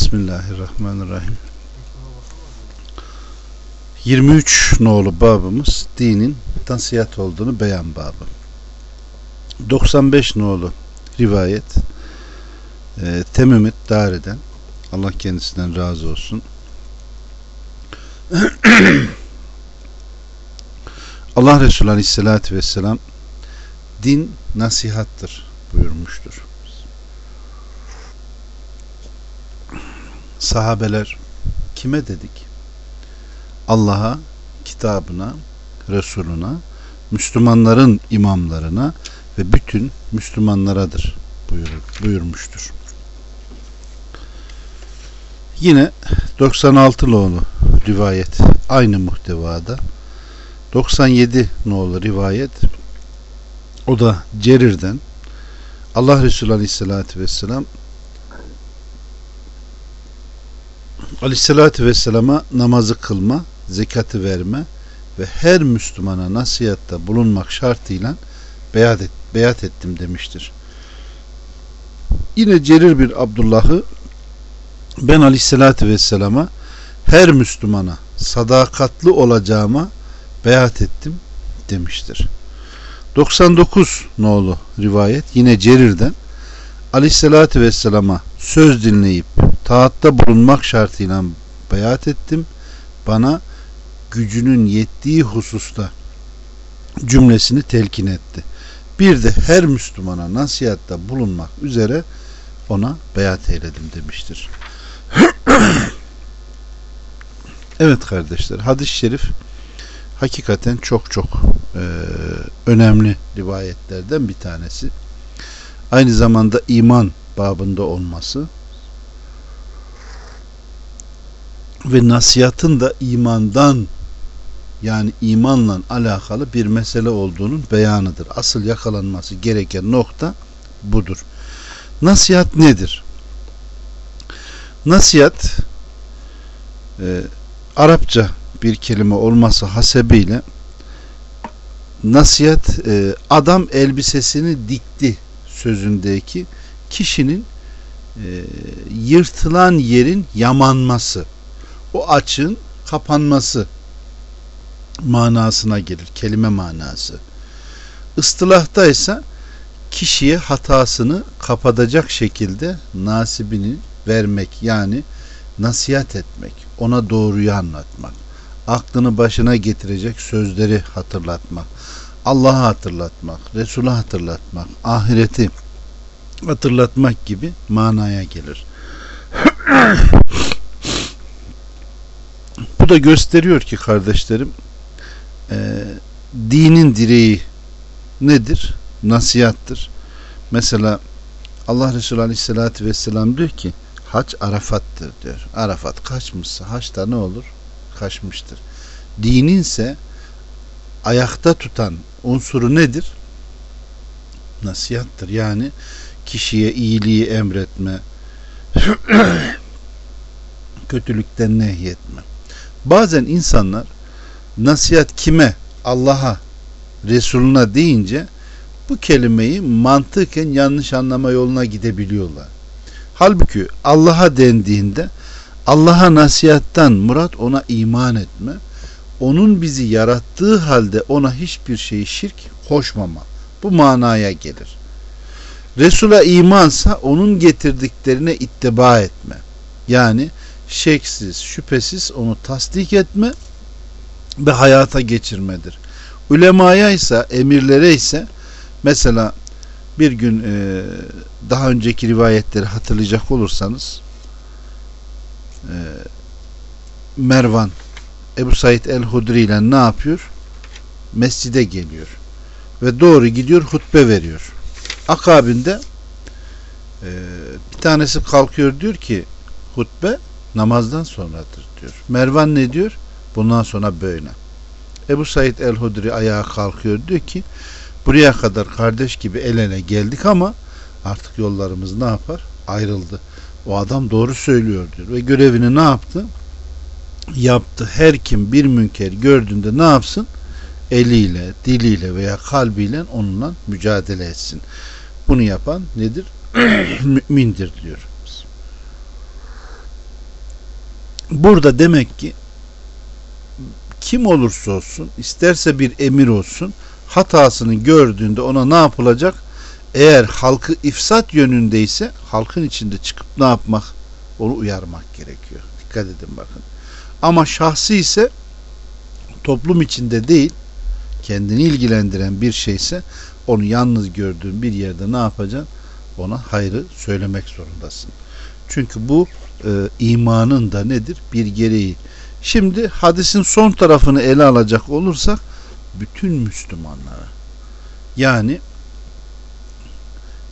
Bismillahirrahmanirrahim. 23 nolu babımız dinin nasihat olduğunu beyan babı. 95 nolu rivayet e, Temümit Dari'den Allah kendisinden razı olsun. Allah Resulü Aleyhisselatü Vesselam din nasihattır buyurmuştur. Sahabeler kime dedik? Allah'a, kitabına, Resuluna, Müslümanların imamlarına ve bütün Müslümanlaradır buyurur, buyurmuştur. Yine 96 nolu rivayet aynı muhtevada 97 nolu rivayet o da Cerir'den Allah Resulü Aleyhisselatü Vesselam Aleyhisselatü Vesselam'a namazı kılma, zekatı verme ve her Müslümana nasihatta bulunmak şartıyla beyat, et, beyat ettim demiştir. Yine Cerir bir Abdullah'ı ben Aleyhisselatü Vesselam'a her Müslümana sadakatli olacağıma beyat ettim demiştir. 99 nolu rivayet yine Cerir'den Aleyhisselatü Vesselam'a söz dinleyip taatta bulunmak şartıyla beyat ettim. Bana gücünün yettiği hususta cümlesini telkin etti. Bir de her Müslümana nasihatta bulunmak üzere ona beyat eyledim demiştir. evet kardeşler hadis-i şerif hakikaten çok çok e, önemli rivayetlerden bir tanesi. Aynı zamanda iman babında olması ve nasihatın da imandan yani imanla alakalı bir mesele olduğunun beyanıdır. Asıl yakalanması gereken nokta budur. Nasihat nedir? Nasihat e, Arapça bir kelime olması hasebiyle nasihat e, adam elbisesini dikti sözündeki kişinin e, yırtılan yerin yamanması o açığın kapanması manasına gelir. Kelime manası. Istılahta ise kişiye hatasını kapatacak şekilde nasibini vermek yani nasihat etmek, ona doğruyu anlatmak, aklını başına getirecek sözleri hatırlatmak, Allah'ı hatırlatmak, Resul'ü hatırlatmak, ahireti hatırlatmak gibi manaya gelir. Bu da gösteriyor ki kardeşlerim e, dinin direği nedir? Nasihattır. Mesela Allah Resulü Aleyhisselatü Vesselam diyor ki hac Arafat'tır diyor. Arafat kaçmışsa haçta ne olur? Kaçmıştır. Dininse ayakta tutan unsuru nedir? Nasihattır. Yani kişiye iyiliği emretme, kötülükten nehyetme. Bazen insanlar nasihat kime? Allah'a, Resuluna deyince bu kelimeyi mantıken yanlış anlama yoluna gidebiliyorlar. Halbuki Allah'a dendiğinde Allah'a nasihattan murat ona iman etme, onun bizi yarattığı halde ona hiçbir şeyi şirk koşmama. Bu manaya gelir. Resul'a imansa onun getirdiklerine ittiba etme. Yani şeksiz, şüphesiz onu tasdik etme ve hayata geçirmedir. Ulemaya ise, emirlere ise mesela bir gün e, daha önceki rivayetleri hatırlayacak olursanız e, Mervan Ebu Said el-Hudri ile ne yapıyor? Mescide geliyor. Ve doğru gidiyor hutbe veriyor. Akabinde e, bir tanesi kalkıyor diyor ki hutbe namazdan sonradır diyor. Mervan ne diyor? Bundan sonra böyle. Ebu Said el-Hudri ayağa kalkıyor diyor ki buraya kadar kardeş gibi el ele geldik ama artık yollarımız ne yapar? Ayrıldı. O adam doğru söylüyor diyor. Ve görevini ne yaptı? Yaptı. Her kim bir münker gördüğünde ne yapsın? Eliyle, diliyle veya kalbiyle onunla mücadele etsin. Bunu yapan nedir? Mümindir diyor. Burada demek ki kim olursa olsun isterse bir emir olsun hatasını gördüğünde ona ne yapılacak? Eğer halkı ifsat yönündeyse halkın içinde çıkıp ne yapmak? Onu uyarmak gerekiyor. Dikkat edin bakın. Ama şahsi ise toplum içinde değil kendini ilgilendiren bir şeyse onu yalnız gördüğün bir yerde ne yapacaksın? Ona hayrı söylemek zorundasın. Çünkü bu e, imanın da nedir? Bir gereği. Şimdi hadisin son tarafını ele alacak olursak bütün Müslümanlara yani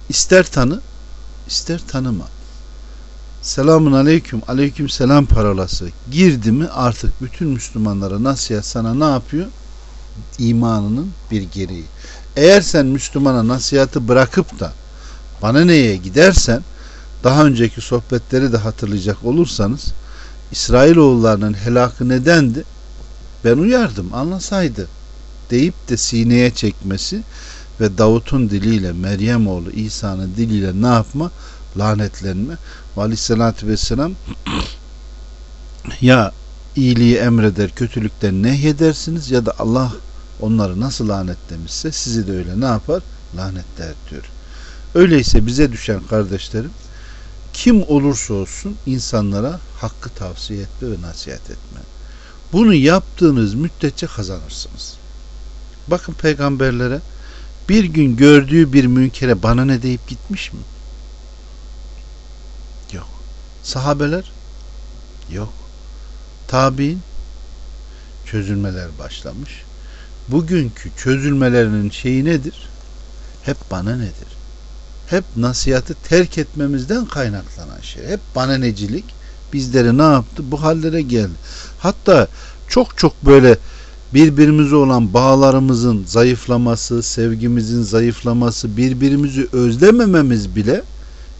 ister tanı ister tanıma selamun aleyküm aleyküm selam parolası girdi mi artık bütün Müslümanlara nasihat sana ne yapıyor? imanının bir gereği. Eğer sen Müslümana nasihatı bırakıp da bana neye gidersen daha önceki sohbetleri de hatırlayacak olursanız İsrailoğullarının helakı nedendi? Ben uyardım anlasaydı deyip de sineye çekmesi ve Davut'un diliyle Meryem oğlu İsa'nın diliyle ne yapma? Lanetlenme. Ve aleyhissalatü vesselam ya iyiliği emreder, kötülükten nehyedersiniz ya da Allah onları nasıl lanetlemişse sizi de öyle ne yapar? Lanetler diyor. Öyleyse bize düşen kardeşlerim kim olursa olsun insanlara hakkı tavsiye etme ve nasihat etme. Bunu yaptığınız müddetçe kazanırsınız. Bakın peygamberlere bir gün gördüğü bir münkere bana ne deyip gitmiş mi? Yok. Sahabeler? Yok. Tabi'in? Çözülmeler başlamış. Bugünkü çözülmelerinin şeyi nedir? Hep bana nedir? Hep nasihatı terk etmemizden kaynaklanan şey. Hep bana necilik bizleri ne yaptı? Bu hallere geldi. Hatta çok çok böyle birbirimize olan bağlarımızın zayıflaması, sevgimizin zayıflaması, birbirimizi özlemememiz bile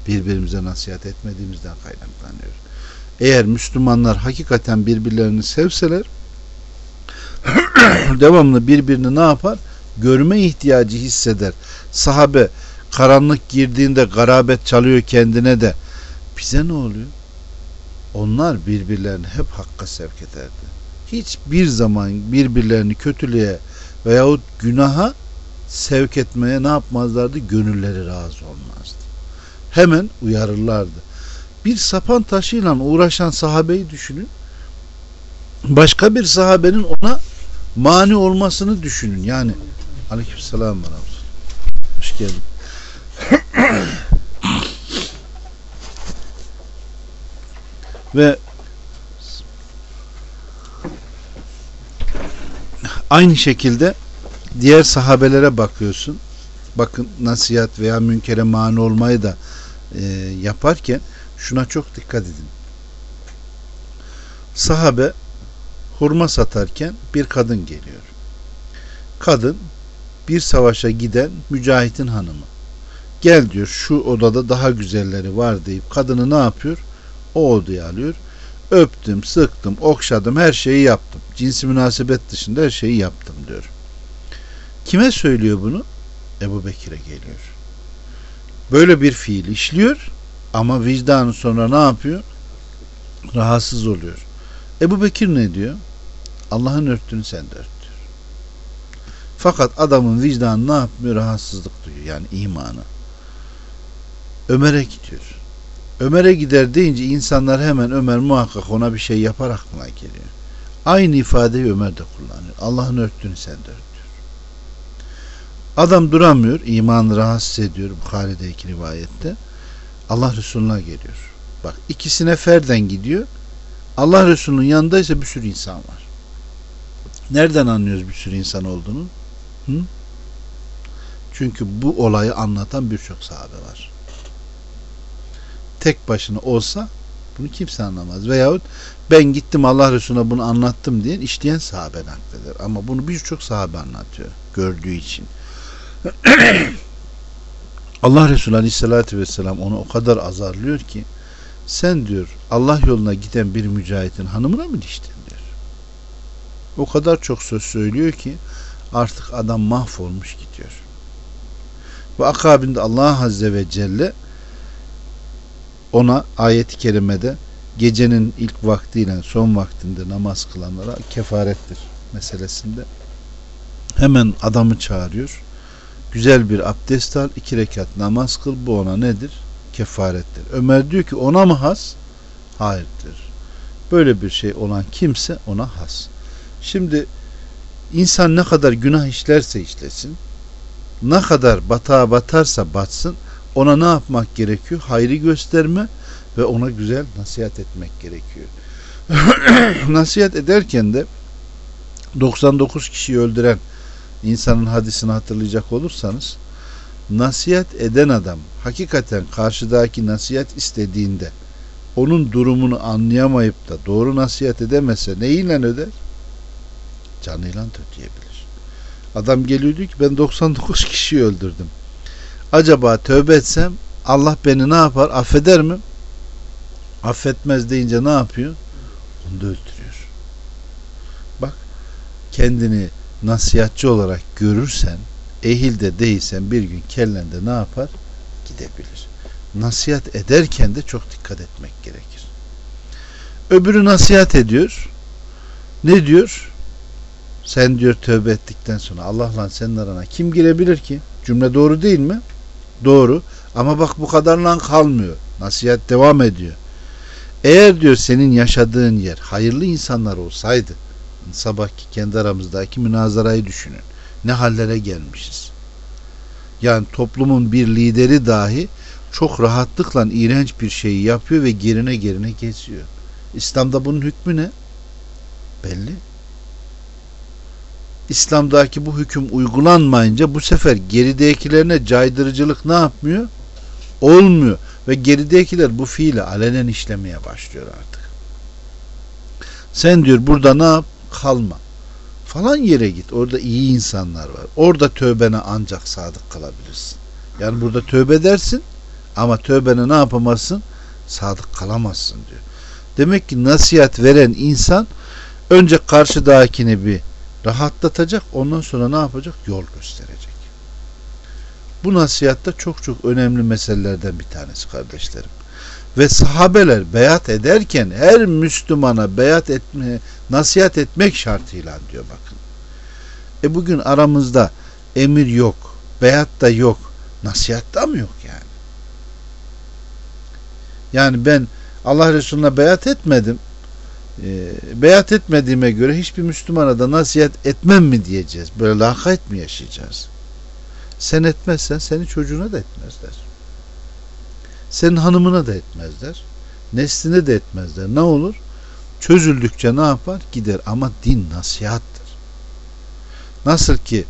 birbirimize nasihat etmediğimizden kaynaklanıyor. Eğer Müslümanlar hakikaten birbirlerini sevseler devamlı birbirini ne yapar? Görme ihtiyacı hisseder. Sahabe karanlık girdiğinde garabet çalıyor kendine de. Bize ne oluyor? Onlar birbirlerini hep hakka sevk ederdi. Hiçbir zaman birbirlerini kötülüğe veyahut günaha sevk etmeye ne yapmazlardı? Gönülleri razı olmazdı. Hemen uyarırlardı. Bir sapan taşıyla uğraşan sahabeyi düşünün. Başka bir sahabenin ona mani olmasını düşünün. Yani aleykümselam ve Hoş geldin. Ve aynı şekilde diğer sahabelere bakıyorsun. Bakın nasihat veya münkere mani olmayı da e, yaparken şuna çok dikkat edin. Sahabe hurma satarken bir kadın geliyor. Kadın bir savaşa giden mücahitin hanımı. Gel diyor şu odada daha güzelleri var deyip kadını ne yapıyor? O odaya alıyor. Öptüm, sıktım, okşadım, her şeyi yaptım. Cinsi münasebet dışında her şeyi yaptım diyor. Kime söylüyor bunu? Ebu Bekir'e geliyor. Böyle bir fiil işliyor ama vicdanı sonra ne yapıyor? Rahatsız oluyor. Ebu Bekir ne diyor? Allah'ın örttüğünü sen de ört diyor. Fakat adamın vicdanı ne yapmıyor? Rahatsızlık duyuyor. Yani imanı. Ömer'e gidiyor. Ömer'e gider deyince insanlar hemen Ömer muhakkak ona bir şey yapar aklına geliyor. Aynı ifadeyi Ömer de kullanıyor. Allah'ın örttüğünü sen de ört diyor. Adam duramıyor. imanı rahatsız ediyor. Bukhari'deki rivayette. Allah Resulü'ne geliyor. Bak ikisine ferden gidiyor. Allah Resulü'nün yanında ise bir sürü insan var. Nereden anlıyoruz bir sürü insan olduğunu? Hı? Çünkü bu olayı anlatan birçok sahabe var. Tek başına olsa bunu kimse anlamaz. Veyahut ben gittim Allah Resulüne bunu anlattım diyen işleyen sahabe nakleder. Ama bunu birçok sahabe anlatıyor. Gördüğü için. Allah Resulü Aleyhisselatü Vesselam onu o kadar azarlıyor ki sen diyor Allah yoluna giden bir mücahitin hanımına mı diştin diyor. O kadar çok söz söylüyor ki artık adam mahvolmuş gidiyor. Ve akabinde Allah Azze ve Celle ona ayet-i kerimede gecenin ilk vaktiyle son vaktinde namaz kılanlara kefarettir meselesinde. Hemen adamı çağırıyor. Güzel bir abdest al, iki rekat namaz kıl. Bu ona nedir? Kefarettir. Ömer diyor ki ona mı has? Hayırdır. Böyle bir şey olan kimse ona has. Şimdi insan ne kadar günah işlerse işlesin, ne kadar batağa batarsa batsın, ona ne yapmak gerekiyor? Hayrı gösterme ve ona güzel nasihat etmek gerekiyor. nasihat ederken de 99 kişiyi öldüren insanın hadisini hatırlayacak olursanız nasihat eden adam hakikaten karşıdaki nasihat istediğinde onun durumunu anlayamayıp da doğru nasihat edemezse neyle öder? Canıyla ödeyebilir. Adam geliyor diyor ki ben 99 kişiyi öldürdüm. Acaba tövbe etsem Allah beni ne yapar? Affeder mi? Affetmez deyince ne yapıyor? Onu da öldürüyor. Bak kendini nasihatçı olarak görürsen ehilde değilsen bir gün kellende ne yapar? Gidebilir. Nasihat ederken de çok dikkat etmek gerekir. Öbürü nasihat ediyor. Ne diyor? Sen diyor tövbe ettikten sonra Allah'la senin arana kim girebilir ki? Cümle doğru değil mi? Doğru. Ama bak bu kadarla kalmıyor. Nasihat devam ediyor. Eğer diyor senin yaşadığın yer hayırlı insanlar olsaydı sabahki kendi aramızdaki münazarayı düşünün. Ne hallere gelmişiz. Yani toplumun bir lideri dahi çok rahatlıkla iğrenç bir şeyi yapıyor ve gerine gerine geçiyor. İslam'da bunun hükmü ne? Belli. İslam'daki bu hüküm uygulanmayınca bu sefer geridekilerine caydırıcılık ne yapmıyor? Olmuyor. Ve geridekiler bu fiili alenen işlemeye başlıyor artık. Sen diyor burada ne yap? Kalma. Falan yere git. Orada iyi insanlar var. Orada tövbene ancak sadık kalabilirsin. Yani burada tövbe dersin ama tövbene ne yapamazsın? Sadık kalamazsın diyor. Demek ki nasihat veren insan önce karşıdakini bir rahatlatacak ondan sonra ne yapacak? Yol gösterecek. Bu nasihatta çok çok önemli meselelerden bir tanesi kardeşlerim. Ve sahabeler beyat ederken her Müslümana beyat etme, nasihat etmek şartıyla diyor bakın. E bugün aramızda emir yok, beyat da yok, nasihat da mı yok yani? Yani ben Allah Resulüne beyat etmedim. E, beyat etmediğime göre hiçbir Müslümana da nasihat etmem mi diyeceğiz? Böyle lakayt mı yaşayacağız? Sen etmezsen seni çocuğuna da etmezler. Senin hanımına da etmezler. Nesline de etmezler. Ne olur? Çözüldükçe ne yapar? Gider. Ama din nasihattır. Nasıl ki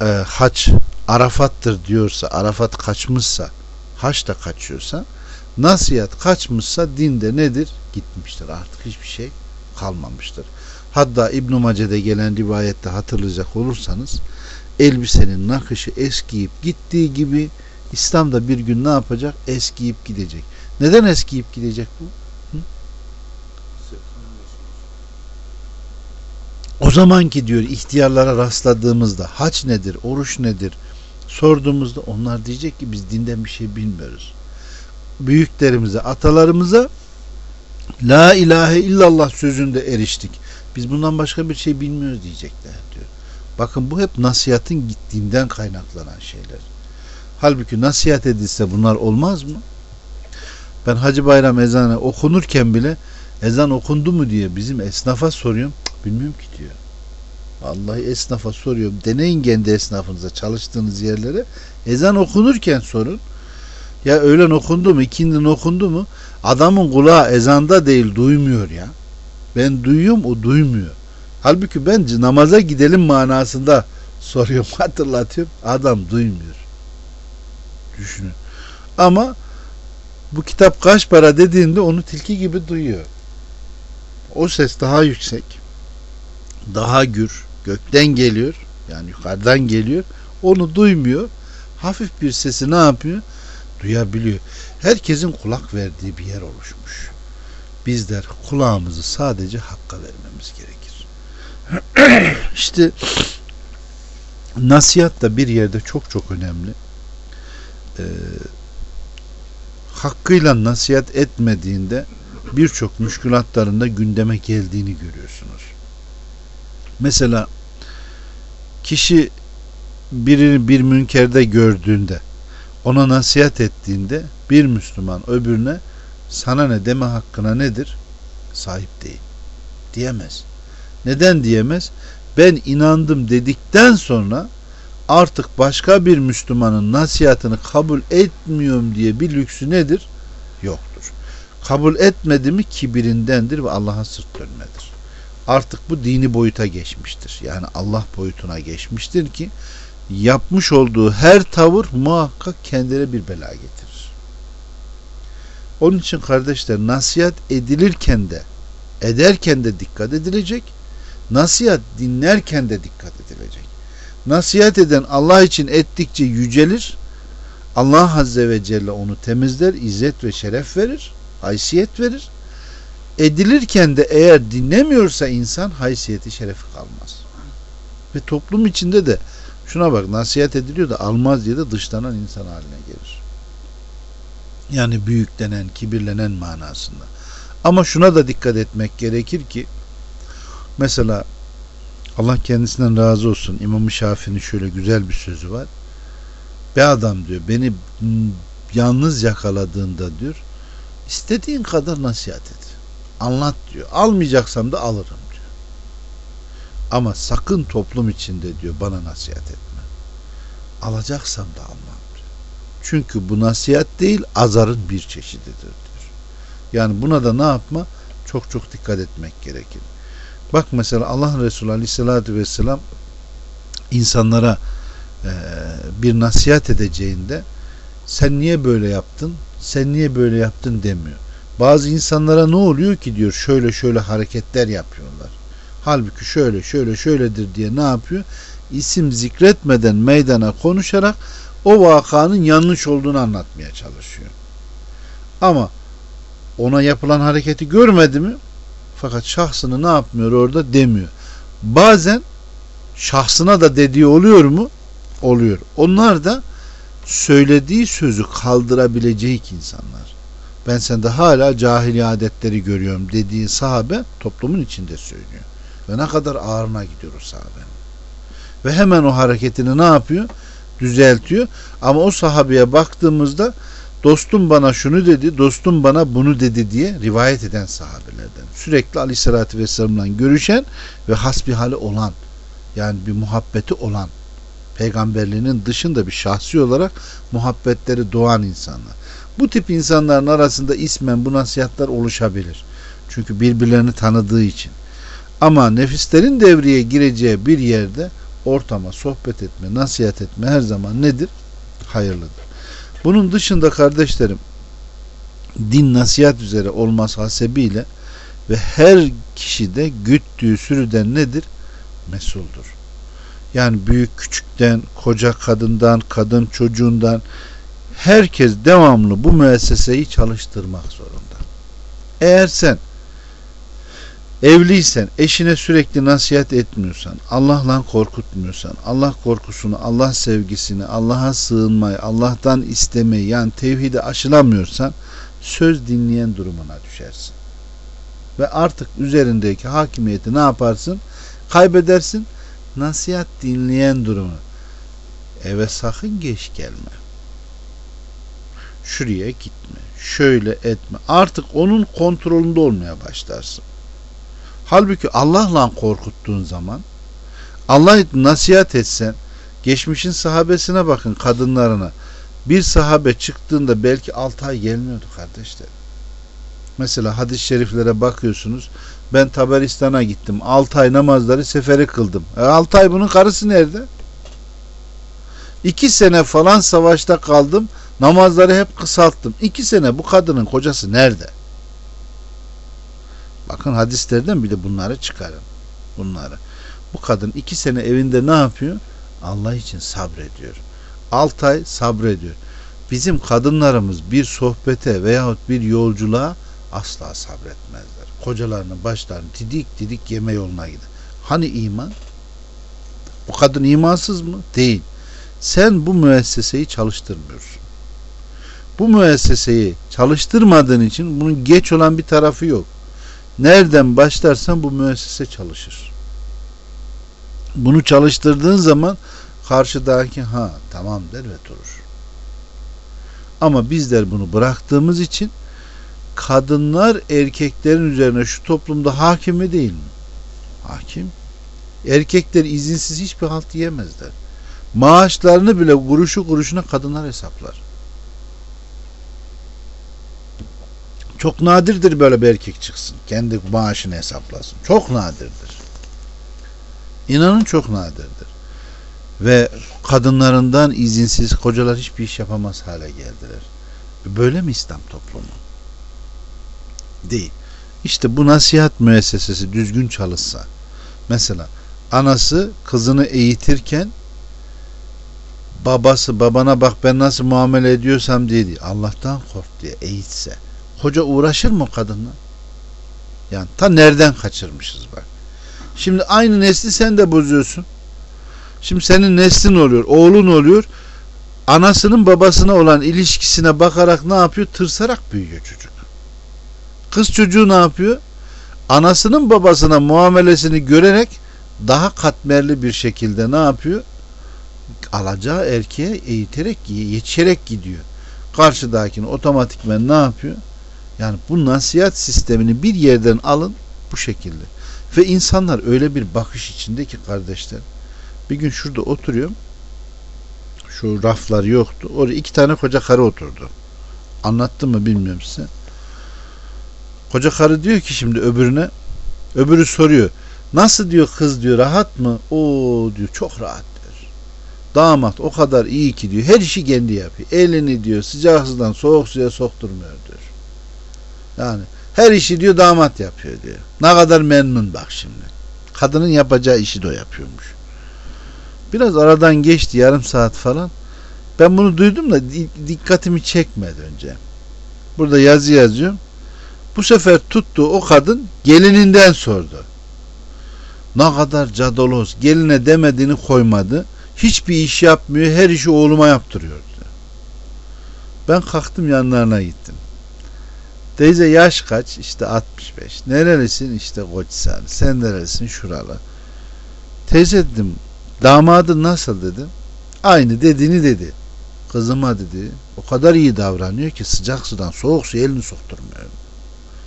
e, haç Arafat'tır diyorsa, Arafat kaçmışsa, haç da kaçıyorsa, nasihat kaçmışsa dinde nedir? Gitmiştir. Artık hiçbir şey kalmamıştır. Hatta İbn Mace'de gelen rivayette hatırlayacak olursanız elbisenin nakışı eskiyip gittiği gibi İslam bir gün ne yapacak? Eskiyip gidecek. Neden eskiyip gidecek bu? Hı? O zamanki diyor ihtiyarlara rastladığımızda haç nedir, oruç nedir sorduğumuzda onlar diyecek ki biz dinden bir şey bilmiyoruz. Büyüklerimize, atalarımıza La ilahe illallah sözünde eriştik. Biz bundan başka bir şey bilmiyoruz diyecekler diyor. Bakın bu hep nasihatın gittiğinden kaynaklanan şeyler. Halbuki nasihat edilse bunlar olmaz mı? Ben Hacı Bayram ezanı okunurken bile ezan okundu mu diye bizim esnafa soruyorum. Bilmiyorum ki diyor. Vallahi esnafa soruyorum. Deneyin kendi esnafınıza çalıştığınız yerlere. Ezan okunurken sorun. Ya öğlen okundu mu, ikindin okundu mu? Adamın kulağı ezanda değil duymuyor ya. Ben duyuyorum o duymuyor. Halbuki ben namaza gidelim manasında soruyorum hatırlatıyorum. Adam duymuyor. Düşünün. Ama bu kitap kaç para dediğinde onu tilki gibi duyuyor. O ses daha yüksek. Daha gür. Gökten geliyor. Yani yukarıdan geliyor. Onu duymuyor. Hafif bir sesi ne yapıyor? Duyabiliyor. Herkesin kulak verdiği bir yer oluşmuş. Bizler kulağımızı sadece hakka vermemiz gerekir. İşte nasihat da bir yerde çok çok önemli e, hakkıyla nasihat etmediğinde birçok müşkülatlarında gündeme geldiğini görüyorsunuz. Mesela kişi birini bir münkerde gördüğünde ona nasihat ettiğinde bir Müslüman öbürüne sana ne deme hakkına nedir? Sahip değil. Diyemez. Neden diyemez? Ben inandım dedikten sonra artık başka bir Müslümanın nasihatını kabul etmiyorum diye bir lüksü nedir? Yoktur. Kabul etmedi mi kibirindendir ve Allah'a sırt dönmedir. Artık bu dini boyuta geçmiştir. Yani Allah boyutuna geçmiştir ki yapmış olduğu her tavır muhakkak kendine bir bela getirir. Onun için kardeşler nasihat edilirken de ederken de dikkat edilecek. Nasihat dinlerken de dikkat edilecek. Nasihat eden Allah için ettikçe yücelir. Allah Azze ve Celle onu temizler, izzet ve şeref verir, haysiyet verir. Edilirken de eğer dinlemiyorsa insan haysiyeti şerefi kalmaz. Ve toplum içinde de şuna bak nasihat ediliyor da almaz diye de dışlanan insan haline gelir. Yani büyüklenen, kibirlenen manasında. Ama şuna da dikkat etmek gerekir ki mesela Allah kendisinden razı olsun. İmam-ı Şafii'nin şöyle güzel bir sözü var. Be adam diyor beni yalnız yakaladığında diyor istediğin kadar nasihat et. Anlat diyor. Almayacaksam da alırım. Ama sakın toplum içinde diyor bana nasihat etme. Alacaksam da almam diyor. Çünkü bu nasihat değil azarın bir çeşididir diyor. Yani buna da ne yapma? Çok çok dikkat etmek gerekir. Bak mesela Allah Resulü Aleyhisselatü Vesselam insanlara e, bir nasihat edeceğinde sen niye böyle yaptın? Sen niye böyle yaptın demiyor. Bazı insanlara ne oluyor ki diyor şöyle şöyle hareketler yapıyorlar. Halbuki şöyle şöyle şöyledir diye ne yapıyor? İsim zikretmeden meydana konuşarak o vakanın yanlış olduğunu anlatmaya çalışıyor. Ama ona yapılan hareketi görmedi mi? Fakat şahsını ne yapmıyor orada demiyor. Bazen şahsına da dediği oluyor mu? Oluyor. Onlar da söylediği sözü kaldırabilecek insanlar. Ben sende hala cahili adetleri görüyorum dediği sahabe toplumun içinde söylüyor. Ve ne kadar ağırına gidiyor o sahabenin. Ve hemen o hareketini ne yapıyor? Düzeltiyor. Ama o sahabeye baktığımızda dostum bana şunu dedi, dostum bana bunu dedi diye rivayet eden sahabelerden. Sürekli aleyhissalatü vesselam'la görüşen ve hasbihali olan yani bir muhabbeti olan peygamberliğinin dışında bir şahsi olarak muhabbetleri doğan insanlar. Bu tip insanların arasında ismen bu nasihatler oluşabilir. Çünkü birbirlerini tanıdığı için. Ama nefislerin devreye gireceği bir yerde ortama sohbet etme, nasihat etme her zaman nedir? Hayırlıdır. Bunun dışında kardeşlerim din nasihat üzere olması hasebiyle ve her kişi de güttüğü sürüden nedir? Mesuldur. Yani büyük küçükten, koca kadından, kadın çocuğundan herkes devamlı bu müesseseyi çalıştırmak zorunda. Eğer sen evliysen, eşine sürekli nasihat etmiyorsan, Allah'la korkutmuyorsan, Allah korkusunu, Allah sevgisini, Allah'a sığınmayı, Allah'tan istemeyi yani tevhidi aşılamıyorsan söz dinleyen durumuna düşersin. Ve artık üzerindeki hakimiyeti ne yaparsın? Kaybedersin. Nasihat dinleyen durumu. Eve sakın geç gelme. Şuraya gitme. Şöyle etme. Artık onun kontrolünde olmaya başlarsın. Halbuki Allah'la korkuttuğun zaman Allah nasihat etsen geçmişin sahabesine bakın kadınlarına bir sahabe çıktığında belki 6 ay gelmiyordu kardeşler. Mesela hadis-i şeriflere bakıyorsunuz. Ben Taberistan'a gittim. 6 ay namazları seferi kıldım. E 6 ay bunun karısı nerede? 2 sene falan savaşta kaldım. Namazları hep kısalttım. 2 sene bu kadının kocası nerede? Bakın hadislerden bile bunları çıkarın. Bunları. Bu kadın iki sene evinde ne yapıyor? Allah için sabrediyor. Altı ay sabrediyor. Bizim kadınlarımız bir sohbete veyahut bir yolculuğa asla sabretmezler. Kocalarının başlarını didik didik yeme yoluna gider. Hani iman? Bu kadın imansız mı? Değil. Sen bu müesseseyi çalıştırmıyorsun. bu müesseseyi çalıştırmadığın için bunun geç olan bir tarafı yok. Nereden başlarsan bu müessese çalışır. Bunu çalıştırdığın zaman karşıdaki ha tamam der ve durur. Ama bizler bunu bıraktığımız için kadınlar erkeklerin üzerine şu toplumda hakim mi değil mi? Hakim. Erkekler izinsiz hiçbir halt yiyemezler. Maaşlarını bile kuruşu kuruşuna kadınlar hesaplar. Çok nadirdir böyle bir erkek çıksın. Kendi maaşını hesaplasın. Çok nadirdir. İnanın çok nadirdir. Ve kadınlarından izinsiz kocalar hiçbir iş yapamaz hale geldiler. Böyle mi İslam toplumu? Değil. İşte bu nasihat müessesesi düzgün çalışsa mesela anası kızını eğitirken babası babana bak ben nasıl muamele ediyorsam diye Allah'tan kork diye eğitse Hoca uğraşır mı kadınla? Yani ta nereden kaçırmışız bak. Şimdi aynı nesli sen de bozuyorsun. Şimdi senin neslin oluyor, oğlun oluyor. Anasının babasına olan ilişkisine bakarak ne yapıyor? Tırsarak büyüyor çocuk. Kız çocuğu ne yapıyor? Anasının babasına muamelesini görerek daha katmerli bir şekilde ne yapıyor? Alacağı erkeğe eğiterek, yetişerek gidiyor. Karşıdakini otomatikmen ne yapıyor? Yani bu nasihat sistemini bir yerden alın bu şekilde. Ve insanlar öyle bir bakış içinde ki kardeşler. Bir gün şurada oturuyorum. Şu raflar yoktu. Oraya iki tane koca karı oturdu. Anlattım mı bilmiyorum size. Koca karı diyor ki şimdi öbürüne öbürü soruyor. Nasıl diyor kız diyor rahat mı? O diyor çok rahat diyor. Damat o kadar iyi ki diyor. Her işi kendi yapıyor. Elini diyor sıcak sudan soğuk suya sokturmuyor diyor. Yani her işi diyor damat yapıyor diyor. Ne kadar memnun bak şimdi. Kadının yapacağı işi de o yapıyormuş. Biraz aradan geçti yarım saat falan. Ben bunu duydum da dikkatimi çekmedi önce. Burada yazı yazıyorum. Bu sefer tuttu o kadın gelininden sordu. Ne kadar cadoloz geline demediğini koymadı. Hiçbir iş yapmıyor her işi oğluma yaptırıyordu. Ben kalktım yanlarına gittim. Teyze yaş kaç? İşte 65. Nerelisin? İşte Koçhisar. Sen nerelisin? Şuralı. Teyze dedim damadı nasıl dedim. Aynı dediğini dedi. Kızıma dedi. O kadar iyi davranıyor ki sıcak sudan soğuk su elini sokturmuyor.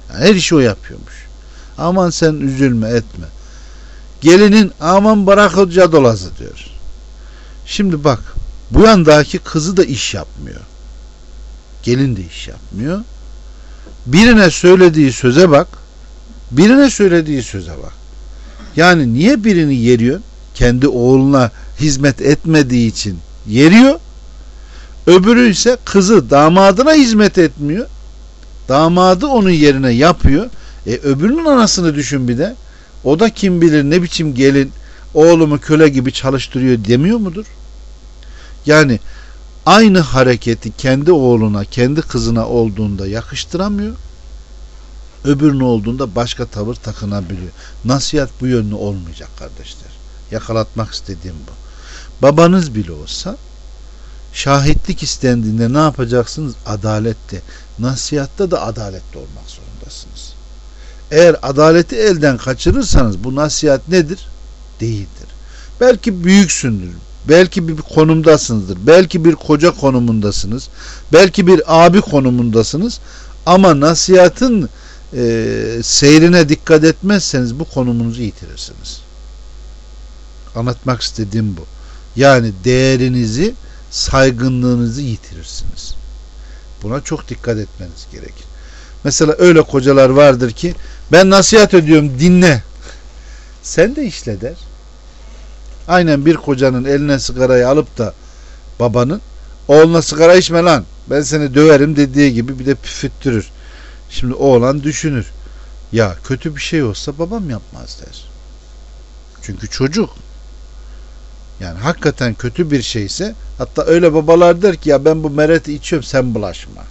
Yani her işi o yapıyormuş. Aman sen üzülme etme. Gelinin aman bırak o cadolazı diyor. Şimdi bak bu yandaki kızı da iş yapmıyor. Gelin de iş yapmıyor birine söylediği söze bak birine söylediği söze bak. Yani niye birini yeriyor? Kendi oğluna hizmet etmediği için yeriyor. Öbürü ise kızı damadına hizmet etmiyor. Damadı onun yerine yapıyor. E öbürünün anasını düşün bir de. O da kim bilir ne biçim gelin oğlumu köle gibi çalıştırıyor demiyor mudur? Yani aynı hareketi kendi oğluna, kendi kızına olduğunda yakıştıramıyor. Öbürünü olduğunda başka tavır takınabiliyor. Nasihat bu yönlü olmayacak kardeşler. Yakalatmak istediğim bu. Babanız bile olsa şahitlik istendiğinde ne yapacaksınız? Adalette. Nasihatta da adaletli olmak zorundasınız. Eğer adaleti elden kaçırırsanız bu nasihat nedir? Değildir. Belki büyüksündür. Belki bir konumdasınızdır. Belki bir koca konumundasınız. Belki bir abi konumundasınız. Ama nasihatın e, seyrine dikkat etmezseniz bu konumunuzu yitirirsiniz. Anlatmak istediğim bu. Yani değerinizi, saygınlığınızı yitirirsiniz. Buna çok dikkat etmeniz gerekir. Mesela öyle kocalar vardır ki ben nasihat ediyorum dinle. Sen de işle der. Aynen bir kocanın eline sigarayı alıp da babanın oğluna sigara içme lan ben seni döverim dediği gibi bir de püfüttürür. Şimdi oğlan düşünür. Ya kötü bir şey olsa babam yapmaz der. Çünkü çocuk. Yani hakikaten kötü bir şeyse hatta öyle babalar der ki ya ben bu mereti içiyorum sen bulaşma.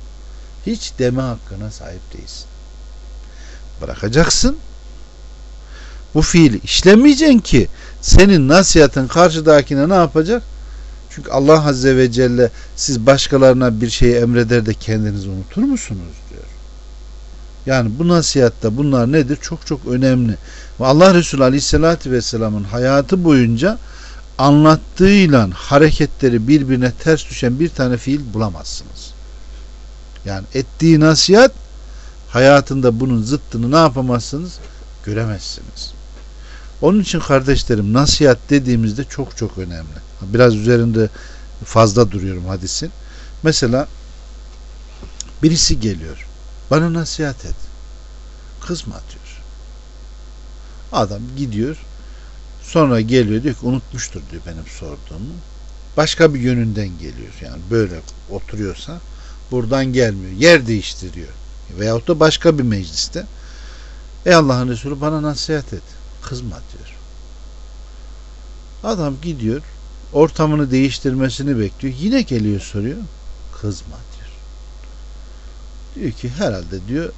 Hiç deme hakkına sahip değilsin. Bırakacaksın. Bu fiili işlemeyeceksin ki senin nasihatın karşıdakine ne yapacak? Çünkü Allah Azze ve Celle siz başkalarına bir şeyi emreder de kendinizi unutur musunuz diyor. Yani bu nasihatta bunlar nedir? Çok çok önemli. Ve Allah Resulü Aleyhisselatü Vesselam'ın hayatı boyunca anlattığıyla hareketleri birbirine ters düşen bir tane fiil bulamazsınız. Yani ettiği nasihat hayatında bunun zıttını ne yapamazsınız? Göremezsiniz. Onun için kardeşlerim nasihat dediğimizde çok çok önemli. Biraz üzerinde fazla duruyorum hadisin. Mesela birisi geliyor. Bana nasihat et. Kızma diyor. Adam gidiyor. Sonra geliyor diyor ki unutmuştur diyor benim sorduğumu. Başka bir yönünden geliyor. Yani böyle oturuyorsa buradan gelmiyor. Yer değiştiriyor. Veyahut da başka bir mecliste. Ey Allah'ın Resulü bana nasihat et. Kızma diyor. Adam gidiyor. Ortamını değiştirmesini bekliyor. Yine geliyor soruyor. Kızma diyor. Diyor ki herhalde diyor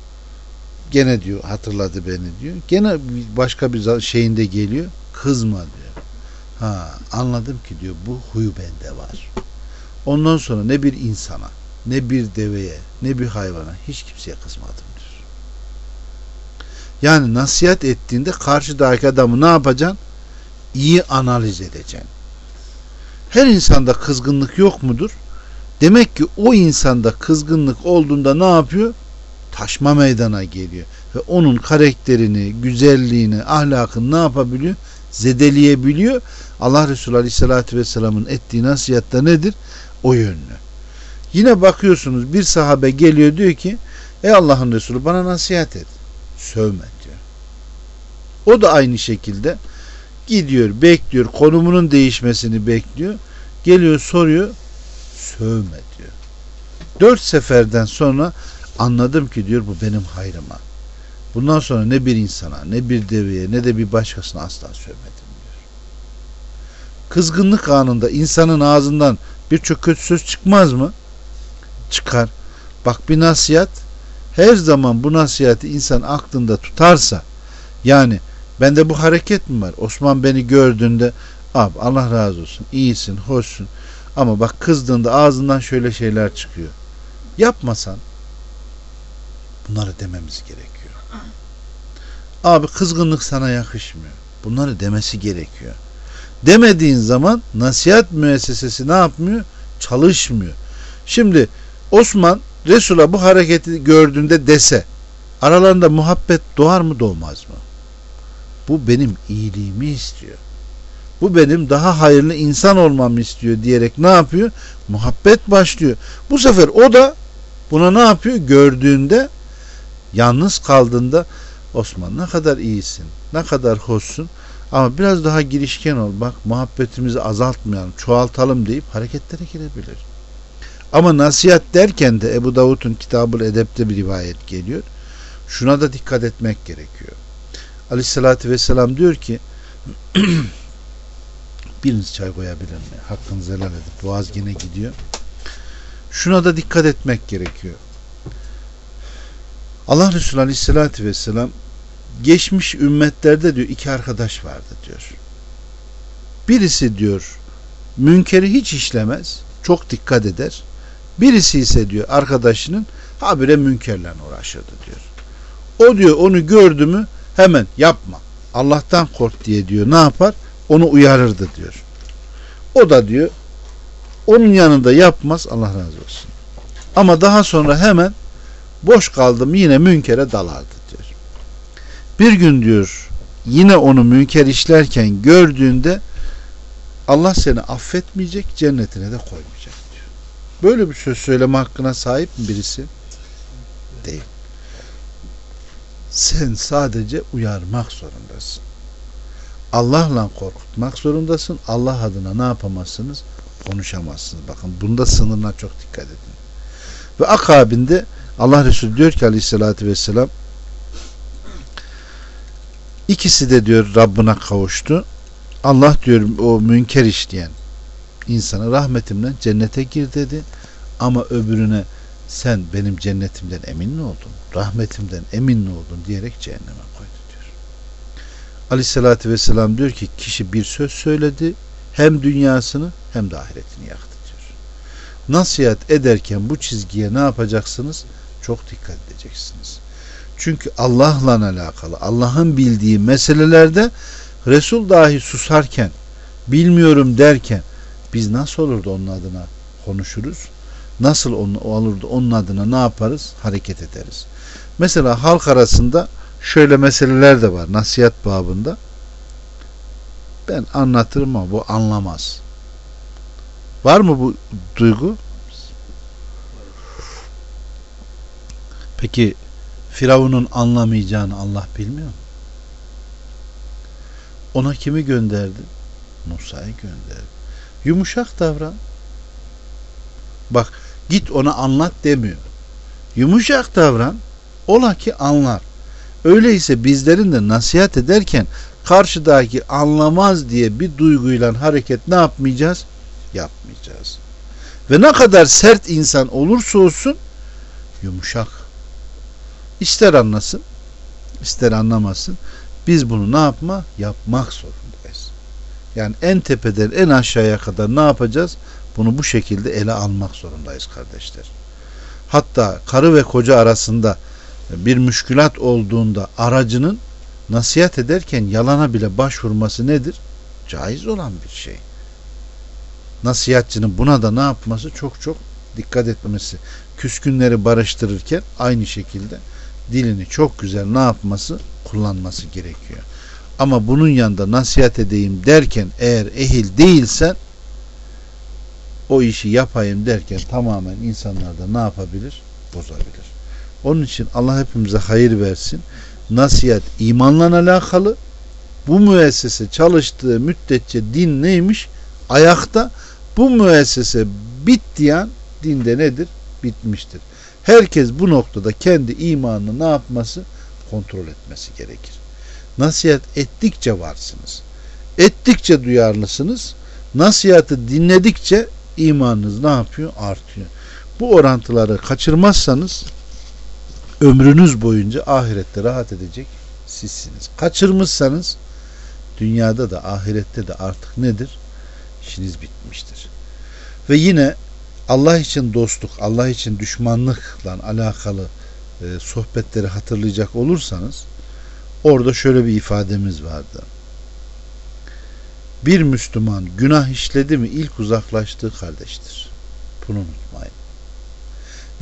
gene diyor hatırladı beni diyor. Gene başka bir şeyinde geliyor. Kızma diyor. Ha anladım ki diyor bu huyu bende var. Ondan sonra ne bir insana ne bir deveye ne bir hayvana hiç kimseye kızmadım. Yani nasihat ettiğinde karşıdaki adamı ne yapacaksın? İyi analiz edeceksin. Her insanda kızgınlık yok mudur? Demek ki o insanda kızgınlık olduğunda ne yapıyor? Taşma meydana geliyor. Ve onun karakterini, güzelliğini, ahlakını ne yapabiliyor? Zedeleyebiliyor. Allah Resulü Aleyhisselatü Vesselam'ın ettiği nasihatta nedir? O yönlü. Yine bakıyorsunuz bir sahabe geliyor diyor ki Ey Allah'ın Resulü bana nasihat et. Sövme diyor. O da aynı şekilde gidiyor, bekliyor, konumunun değişmesini bekliyor. Geliyor, soruyor, sövme diyor. Dört seferden sonra anladım ki diyor bu benim hayrıma. Bundan sonra ne bir insana, ne bir deveye, ne de bir başkasına asla sövmedim diyor. Kızgınlık anında insanın ağzından birçok kötü söz çıkmaz mı? Çıkar. Bak bir nasihat her zaman bu nasihati insan aklında tutarsa yani bende bu hareket mi var? Osman beni gördüğünde abi Allah razı olsun iyisin hoşsun ama bak kızdığında ağzından şöyle şeyler çıkıyor. Yapmasan bunları dememiz gerekiyor. Abi kızgınlık sana yakışmıyor. Bunları demesi gerekiyor. Demediğin zaman nasihat müessesesi ne yapmıyor? Çalışmıyor. Şimdi Osman Resul'a bu hareketi gördüğünde dese aralarında muhabbet doğar mı doğmaz mı? Bu benim iyiliğimi istiyor. Bu benim daha hayırlı insan olmamı istiyor diyerek ne yapıyor? Muhabbet başlıyor. Bu sefer o da buna ne yapıyor? Gördüğünde yalnız kaldığında Osman ne kadar iyisin, ne kadar hoşsun ama biraz daha girişken ol bak muhabbetimizi azaltmayalım, çoğaltalım deyip hareketlere girebilir. Ama nasihat derken de Ebu Davud'un Kitabı Edep'te bir rivayet geliyor. Şuna da dikkat etmek gerekiyor. Aleyhissalatü Vesselam diyor ki biriniz çay koyabilir mi? Hakkınızı helal edin. Boğaz gene gidiyor. Şuna da dikkat etmek gerekiyor. Allah Resulü Aleyhisselatü Vesselam geçmiş ümmetlerde diyor iki arkadaş vardı diyor. Birisi diyor münkeri hiç işlemez. Çok dikkat eder. Birisi ise diyor arkadaşının habire münkerle uğraşırdı diyor. O diyor onu gördü mü hemen yapma. Allah'tan kork diye diyor ne yapar? Onu uyarırdı diyor. O da diyor onun yanında yapmaz Allah razı olsun. Ama daha sonra hemen boş kaldım yine münkere dalardı diyor. Bir gün diyor yine onu münker işlerken gördüğünde Allah seni affetmeyecek cennetine de koymayacak. Böyle bir söz söyleme hakkına sahip mi birisi? Değil. Sen sadece uyarmak zorundasın. Allah'la korkutmak zorundasın. Allah adına ne yapamazsınız? Konuşamazsınız. Bakın bunda sınırına çok dikkat edin. Ve akabinde Allah Resulü diyor ki aleyhissalatü vesselam ikisi de diyor Rabbına kavuştu. Allah diyor o münker işleyen insanı rahmetimden cennete gir dedi. Ama öbürüne sen benim cennetimden emin mi oldun? Rahmetimden emin mi oldun? diyerek cehenneme koydu diyor. Aleyhissalatü vesselam diyor ki kişi bir söz söyledi Hem dünyasını hem de ahiretini yaktı diyor. Nasihat ederken bu çizgiye ne yapacaksınız? Çok dikkat edeceksiniz. Çünkü Allah'la alakalı, Allah'ın bildiği meselelerde Resul dahi susarken, bilmiyorum derken biz nasıl olurdu onun adına konuşuruz? Nasıl olurdu onun adına ne yaparız? Hareket ederiz. Mesela halk arasında şöyle meseleler de var nasihat babında. Ben anlatırım ama bu anlamaz. Var mı bu duygu? Peki Firavun'un anlamayacağını Allah bilmiyor mu? Ona kimi gönderdi? Musa'yı gönderdi. Yumuşak davran. Bak git ona anlat demiyor. Yumuşak davran. Ola ki anlar. Öyleyse bizlerin de nasihat ederken karşıdaki anlamaz diye bir duyguyla hareket ne yapmayacağız? Yapmayacağız. Ve ne kadar sert insan olursa olsun yumuşak. İster anlasın, ister anlamasın. Biz bunu ne yapma? Yapmak zorundayız. Yani en tepeden en aşağıya kadar ne yapacağız? Bunu bu şekilde ele almak zorundayız kardeşler. Hatta karı ve koca arasında bir müşkülat olduğunda aracının nasihat ederken yalana bile başvurması nedir? Caiz olan bir şey. Nasihatçının buna da ne yapması çok çok dikkat etmesi. Küskünleri barıştırırken aynı şekilde dilini çok güzel ne yapması? Kullanması gerekiyor. Ama bunun yanında nasihat edeyim derken eğer ehil değilsen o işi yapayım derken tamamen insanlarda ne yapabilir? Bozabilir. Onun için Allah hepimize hayır versin. Nasihat imanla alakalı. Bu müessese çalıştığı müddetçe din neymiş? Ayakta. Bu müessese bittiyen dinde nedir? Bitmiştir. Herkes bu noktada kendi imanını ne yapması? Kontrol etmesi gerekir. Nasihat ettikçe varsınız. Ettikçe duyarlısınız. Nasihatı dinledikçe imanınız ne yapıyor? Artıyor. Bu orantıları kaçırmazsanız ömrünüz boyunca ahirette rahat edecek sizsiniz. Kaçırmışsanız dünyada da ahirette de artık nedir? İşiniz bitmiştir. Ve yine Allah için dostluk, Allah için düşmanlıkla alakalı e, sohbetleri hatırlayacak olursanız orada şöyle bir ifademiz vardı. Bir Müslüman günah işledi mi ilk uzaklaştığı kardeştir. Bunu unutmayın.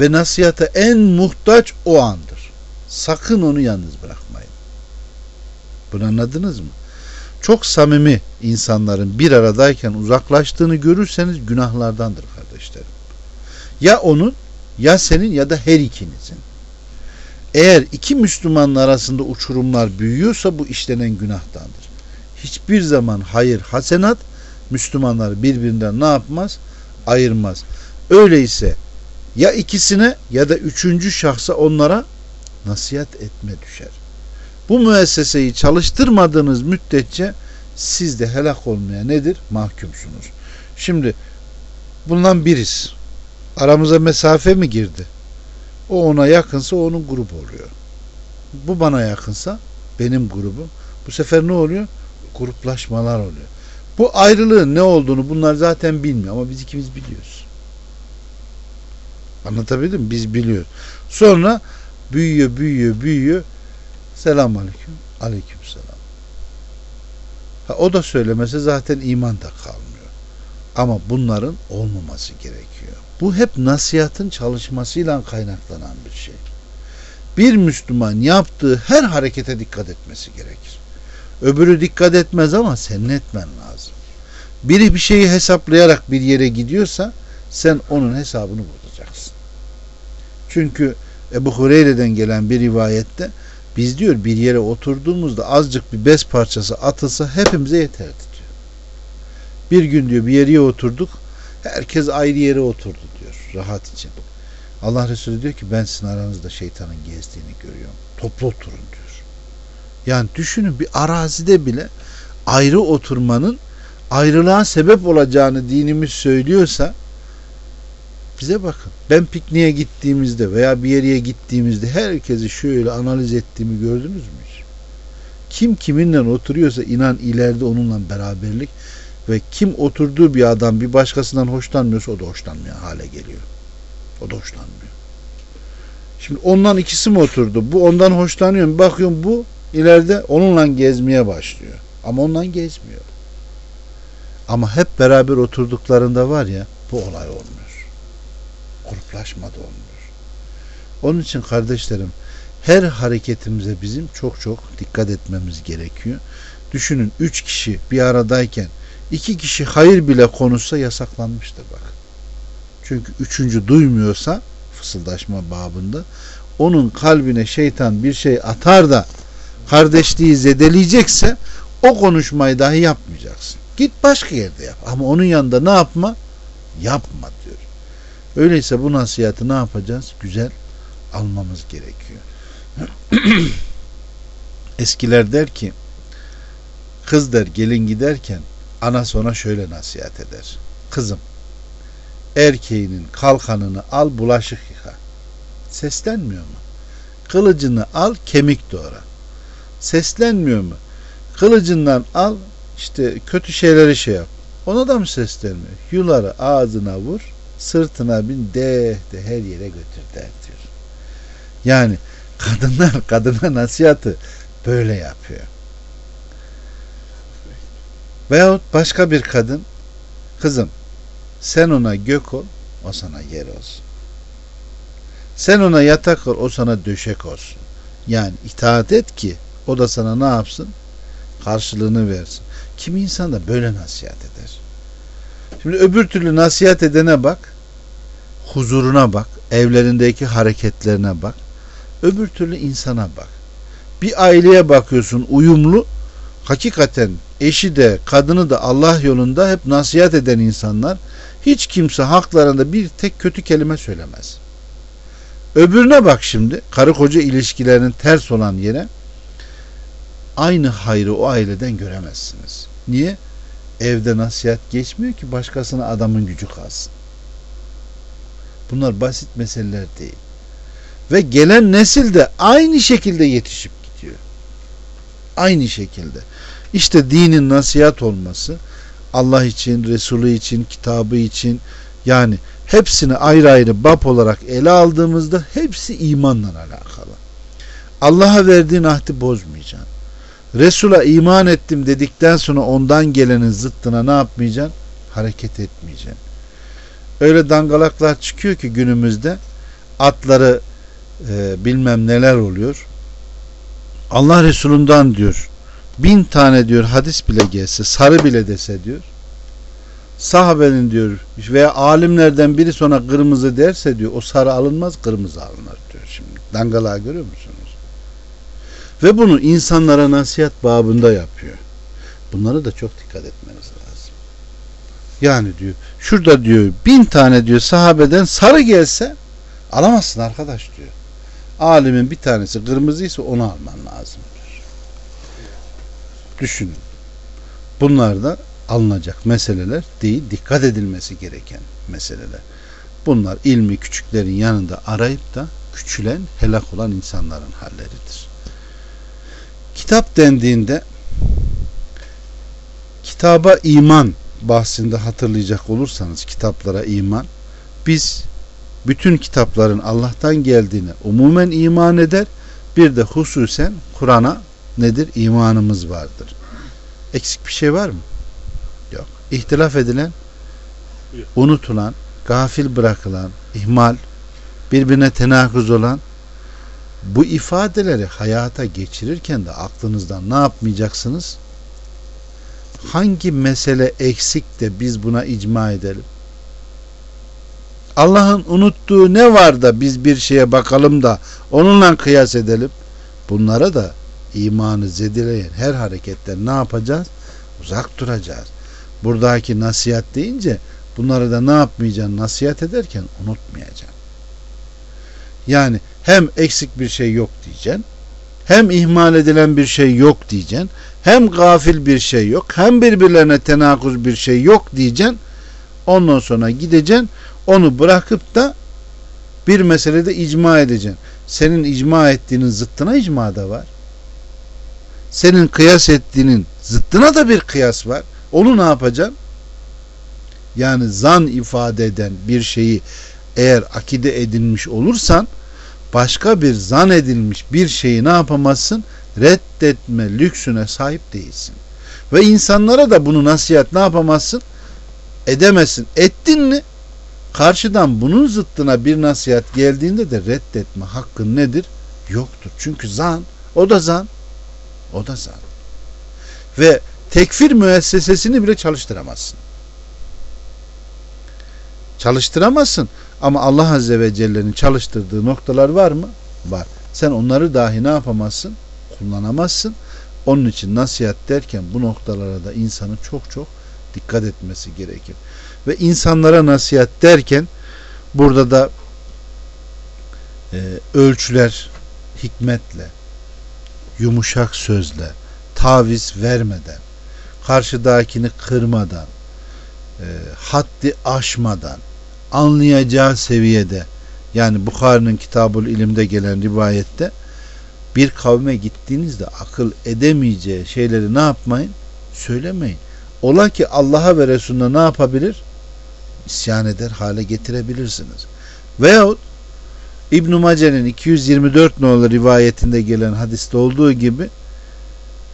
Ve nasihata en muhtaç o andır. Sakın onu yalnız bırakmayın. Bunu anladınız mı? Çok samimi insanların bir aradayken uzaklaştığını görürseniz günahlardandır kardeşlerim. Ya onun ya senin ya da her ikinizin. Eğer iki Müslümanın arasında uçurumlar büyüyorsa bu işlenen günahtandır. Hiçbir zaman hayır, hasenat Müslümanlar birbirinden ne yapmaz? Ayırmaz. Öyleyse ya ikisine ya da üçüncü şahsa onlara nasihat etme düşer. Bu müesseseyi çalıştırmadığınız müddetçe siz de helak olmaya nedir? Mahkumsunuz. Şimdi bundan biriz. Aramıza mesafe mi girdi? O ona yakınsa onun grubu oluyor. Bu bana yakınsa benim grubum. Bu sefer ne oluyor? Gruplaşmalar oluyor. Bu ayrılığın ne olduğunu bunlar zaten bilmiyor ama biz ikimiz biliyoruz. Anlatabildim mi? Biz biliyoruz. Sonra büyüyor, büyüyor, büyüyor. Selam aleyküm. Aleyküm selam. Ha, o da söylemese zaten iman da kalmıyor. Ama bunların olmaması gerekiyor. Bu hep nasihatın çalışmasıyla kaynaklanan bir şey. Bir Müslüman yaptığı her harekete dikkat etmesi gerekir. Öbürü dikkat etmez ama senin etmen lazım. Biri bir şeyi hesaplayarak bir yere gidiyorsa sen onun hesabını bozacaksın. Çünkü Ebu Hureyre'den gelen bir rivayette biz diyor bir yere oturduğumuzda azıcık bir bez parçası atılsa hepimize yeterdi diyor. Bir gün diyor bir yere oturduk. Herkes ayrı yere oturdu rahat için. Allah Resulü diyor ki ben sizin aranızda şeytanın gezdiğini görüyorum. Toplu oturun diyor. Yani düşünün bir arazide bile ayrı oturmanın ayrılığa sebep olacağını dinimiz söylüyorsa bize bakın. Ben pikniğe gittiğimizde veya bir yere gittiğimizde herkesi şöyle analiz ettiğimi gördünüz mü? Kim kiminle oturuyorsa inan ileride onunla beraberlik Ve kim oturduğu bir adam bir başkasından hoşlanmıyorsa o da hoşlanmıyor hale geliyor. O da hoşlanmıyor. Şimdi ondan ikisi mi oturdu? Bu ondan hoşlanıyor. Bakıyorum bu ileride onunla gezmeye başlıyor. Ama ondan gezmiyor. Ama hep beraber oturduklarında var ya bu olay olmuyor. Gruplaşma da olmuyor. Onun için kardeşlerim her hareketimize bizim çok çok dikkat etmemiz gerekiyor. Düşünün üç kişi bir aradayken iki kişi hayır bile konuşsa yasaklanmıştır bak. Çünkü üçüncü duymuyorsa fısıldaşma babında onun kalbine şeytan bir şey atar da kardeşliği zedeleyecekse o konuşmayı dahi yapmayacaksın. Git başka yerde yap. Ama onun yanında ne yapma? Yapma diyor. Öyleyse bu nasihatı ne yapacağız? Güzel almamız gerekiyor. Eskiler der ki kız der gelin giderken ana sonra şöyle nasihat eder. Kızım erkeğinin kalkanını al bulaşık yıka. Seslenmiyor mu? Kılıcını al kemik doğra. Seslenmiyor mu? Kılıcından al işte kötü şeyleri şey yap. Ona da mı seslenmiyor? Yuları ağzına vur, sırtına bin de de her yere götür der diyor. Yani kadınlar kadına nasihatı böyle yapıyor. Veyahut başka bir kadın kızım sen ona gök ol o sana yer olsun. Sen ona yatak ol o sana döşek olsun. Yani itaat et ki o da sana ne yapsın? Karşılığını versin. Kimi insan da böyle nasihat eder. Şimdi öbür türlü nasihat edene bak. Huzuruna bak. Evlerindeki hareketlerine bak. Öbür türlü insana bak. Bir aileye bakıyorsun uyumlu. Hakikaten eşi de kadını da Allah yolunda hep nasihat eden insanlar. Hiç kimse haklarında bir tek kötü kelime söylemez. Öbürüne bak şimdi. Karı koca ilişkilerinin ters olan yere aynı hayrı o aileden göremezsiniz. Niye? Evde nasihat geçmiyor ki başkasına adamın gücü kalsın. Bunlar basit meseleler değil. Ve gelen nesil de aynı şekilde yetişip gidiyor. Aynı şekilde. İşte dinin nasihat olması Allah için, Resulü için, kitabı için yani hepsini ayrı ayrı bab olarak ele aldığımızda hepsi imanla alakalı. Allah'a verdiğin ahdi bozmayacaksın. Resul'a iman ettim dedikten sonra ondan gelenin zıttına ne yapmayacaksın? Hareket etmeyeceksin. Öyle dangalaklar çıkıyor ki günümüzde atları e, bilmem neler oluyor. Allah Resulü'nden diyor bin tane diyor hadis bile gelse sarı bile dese diyor sahabenin diyor veya alimlerden biri sonra kırmızı derse diyor o sarı alınmaz kırmızı alınır diyor şimdi. Dangalığa görüyor musunuz? Ve bunu insanlara nasihat babında yapıyor. Bunlara da çok dikkat etmeniz lazım. Yani diyor şurada diyor bin tane diyor sahabeden sarı gelse alamazsın arkadaş diyor. Alimin bir tanesi kırmızıysa onu alman lazım diyor. Düşünün. Bunlar da alınacak meseleler değil, dikkat edilmesi gereken meseleler. Bunlar ilmi küçüklerin yanında arayıp da küçülen, helak olan insanların halleridir. Kitap dendiğinde kitaba iman bahsinde hatırlayacak olursanız kitaplara iman biz bütün kitapların Allah'tan geldiğine umumen iman eder bir de hususen Kur'an'a nedir? imanımız vardır. Eksik bir şey var mı? Yok. İhtilaf edilen unutulan, gafil bırakılan, ihmal, birbirine tenakuz olan bu ifadeleri hayata geçirirken de aklınızdan ne yapmayacaksınız? Hangi mesele eksik de biz buna icma edelim? Allah'ın unuttuğu ne var da biz bir şeye bakalım da onunla kıyas edelim? Bunlara da imanı zedileyen her hareketten ne yapacağız? Uzak duracağız. Buradaki nasihat deyince bunları da ne yapmayacaksın nasihat ederken unutmayacaksın. Yani hem eksik bir şey yok diyeceksin, hem ihmal edilen bir şey yok diyeceksin, hem gafil bir şey yok, hem birbirlerine tenakuz bir şey yok diyeceksin. Ondan sonra gideceksin, onu bırakıp da bir meselede icma edeceksin. Senin icma ettiğinin zıttına icma da var. Senin kıyas ettiğinin zıttına da bir kıyas var. Onu ne yapacaksın? Yani zan ifade eden bir şeyi eğer akide edinmiş olursan başka bir zan edilmiş bir şeyi ne yapamazsın? Reddetme lüksüne sahip değilsin. Ve insanlara da bunu nasihat ne yapamazsın? Edemezsin. Ettin mi? Karşıdan bunun zıttına bir nasihat geldiğinde de reddetme hakkın nedir? Yoktur. Çünkü zan, o da zan, o da zan. Ve tekfir müessesesini bile çalıştıramazsın. Çalıştıramazsın. Ama Allah Azze ve Celle'nin çalıştırdığı noktalar var mı? Var. Sen onları dahi ne yapamazsın? Kullanamazsın. Onun için nasihat derken bu noktalara da insanın çok çok dikkat etmesi gerekir. Ve insanlara nasihat derken burada da e, ölçüler hikmetle, yumuşak sözle, taviz vermeden, karşıdakini kırmadan, e, haddi aşmadan, anlayacağı seviyede yani Bukhari'nin kitabul ilimde gelen rivayette bir kavme gittiğinizde akıl edemeyeceği şeyleri ne yapmayın? Söylemeyin. Ola ki Allah'a ve Resulüne ne yapabilir? İsyan eder hale getirebilirsiniz. Veyahut İbn-i Mace'nin 224 nolu rivayetinde gelen hadiste olduğu gibi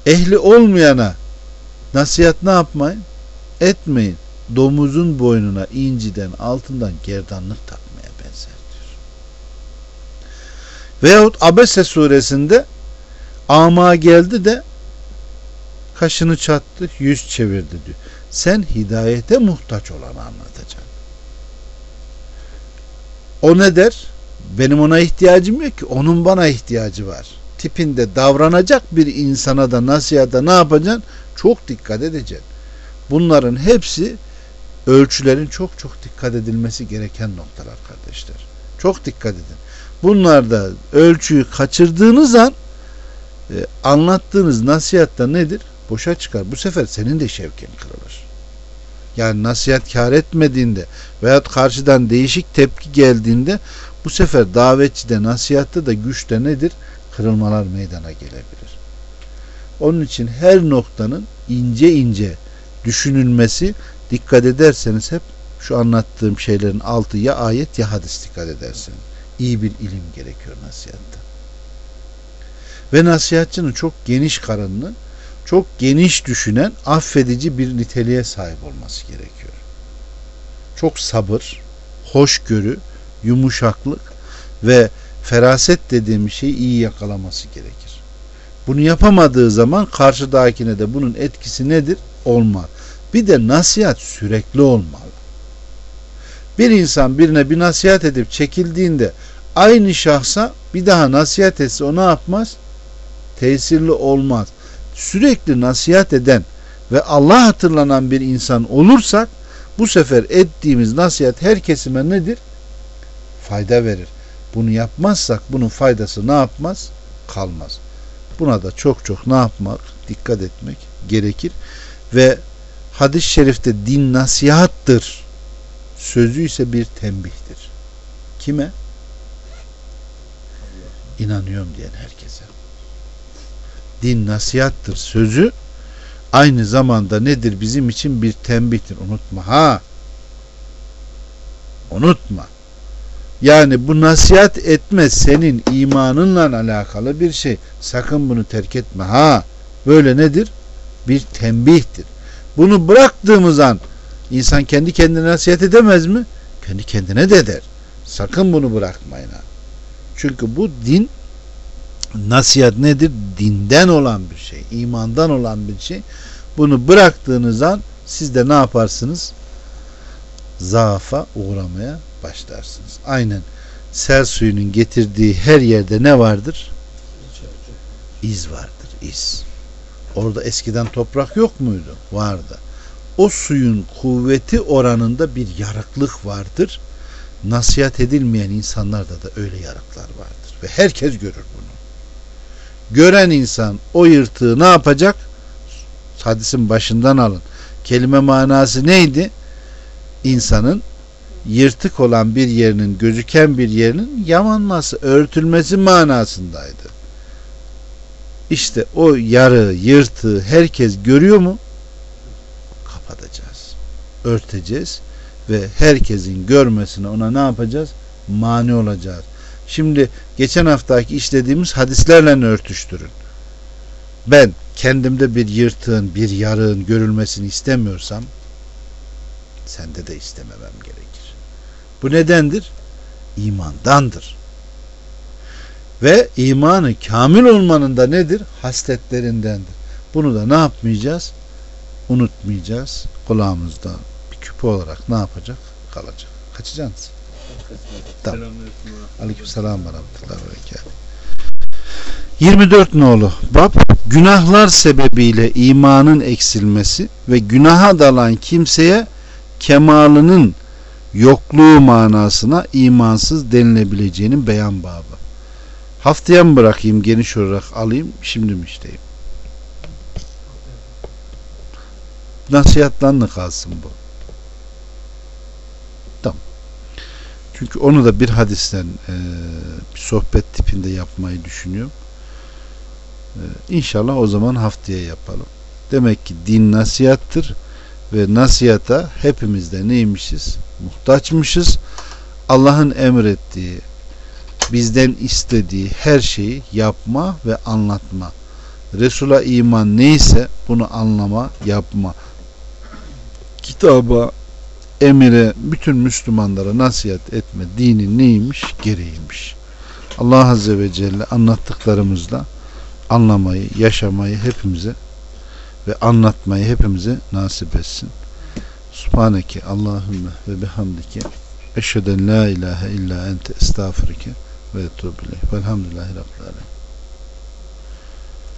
ehli olmayana nasihat ne yapmayın? Etmeyin. Domuzun boynuna inciden altından gerdanlık takmaya benzer diyor. Veyahut Abese suresinde ama geldi de kaşını çattı, yüz çevirdi diyor. Sen hidayete muhtaç olanı anlatacaksın. O ne der? Benim ona ihtiyacım yok ki. Onun bana ihtiyacı var. Tipinde davranacak bir insana da nasihata ne yapacaksın? Çok dikkat edeceksin. Bunların hepsi ölçülerin çok çok dikkat edilmesi gereken noktalar kardeşler. Çok dikkat edin. Bunlarda ölçüyü kaçırdığınız an e, anlattığınız nasihatta nedir? Boşa çıkar. Bu sefer senin de şevkin kırılır. Yani nasihat kar etmediğinde veyahut karşıdan değişik tepki geldiğinde bu sefer davetçide nasihatta da güçte nedir? Kırılmalar meydana gelebilir. Onun için her noktanın ince ince düşünülmesi dikkat ederseniz hep şu anlattığım şeylerin altı ya ayet ya hadis dikkat ederseniz. iyi bir ilim gerekiyor nasihatta. Ve nasihatçının çok geniş karınlı, çok geniş düşünen, affedici bir niteliğe sahip olması gerekiyor. Çok sabır, hoşgörü, yumuşaklık ve feraset dediğim şeyi iyi yakalaması gerekir. Bunu yapamadığı zaman karşıdakine de bunun etkisi nedir? Olmaz. Bir de nasihat sürekli olmalı. Bir insan birine bir nasihat edip çekildiğinde aynı şahsa bir daha nasihat etse o ne yapmaz? Tesirli olmaz. Sürekli nasihat eden ve Allah hatırlanan bir insan olursak bu sefer ettiğimiz nasihat her kesime nedir? Fayda verir. Bunu yapmazsak bunun faydası ne yapmaz? Kalmaz. Buna da çok çok ne yapmak? Dikkat etmek gerekir. Ve hadis-i şerifte din nasihattır. Sözü ise bir tembihtir. Kime? İnanıyorum diyen herkese. Din nasihattır sözü aynı zamanda nedir bizim için bir tembihtir. Unutma ha. Unutma. Yani bu nasihat etme senin imanınla alakalı bir şey. Sakın bunu terk etme ha. Böyle nedir? Bir tembihtir. Bunu bıraktığımız an insan kendi kendine nasihat edemez mi? Kendi kendine de eder. Sakın bunu bırakmayın ha. Çünkü bu din nasihat nedir? Dinden olan bir şey, imandan olan bir şey. Bunu bıraktığınız an siz de ne yaparsınız? Zaafa uğramaya başlarsınız. Aynen sel suyunun getirdiği her yerde ne vardır? İz vardır, iz. Orada eskiden toprak yok muydu? Vardı. O suyun kuvveti oranında bir yarıklık vardır. Nasihat edilmeyen insanlarda da öyle yarıklar vardır. Ve herkes görür bunu. Gören insan o yırtığı ne yapacak? Hadisin başından alın. Kelime manası neydi? İnsanın yırtık olan bir yerinin, gözüken bir yerinin yamanması, örtülmesi manasındaydı. İşte o yarı, yırtığı herkes görüyor mu? örteceğiz ve herkesin görmesine ona ne yapacağız? Mani olacağız. Şimdi geçen haftaki işlediğimiz hadislerle örtüştürün. Ben kendimde bir yırtığın, bir yarığın görülmesini istemiyorsam sende de istememem gerekir. Bu nedendir? İmandandır. Ve imanı kamil olmanın da nedir? Hasletlerindendir. Bunu da ne yapmayacağız? Unutmayacağız. Kulağımızda bir küpe olarak ne yapacak? Kalacak. Kaçacaksınız. Tamam. Aleyküm selam ve rahmetullahi ve berekatuhu. 24 nolu bab günahlar sebebiyle imanın eksilmesi ve günaha dalan kimseye kemalının yokluğu manasına imansız denilebileceğinin beyan babı. Haftaya mı bırakayım geniş olarak alayım şimdi mi işteyim? Nasihattan da kalsın bu. Tamam. Çünkü onu da bir hadisten e, bir sohbet tipinde yapmayı düşünüyorum. E, İnşallah o zaman haftaya yapalım. Demek ki din nasihattır ve nasihata hepimiz de neymişiz? Muhtaçmışız. Allah'ın emrettiği, bizden istediği her şeyi yapma ve anlatma. Resul'a iman neyse bunu anlama, yapma. Kitaba, emire, bütün Müslümanlara nasihat etme dinin neymiş? Gereğiymiş. Allah Azze ve Celle anlattıklarımızla anlamayı, yaşamayı hepimize ve anlatmayı hepimize nasip etsin. Subhaneke Allahümme ve bihamdike eşheden la ilahe illa ente estağfurike ve etubu ileyh. Velhamdülillahi Rabbil Alemin.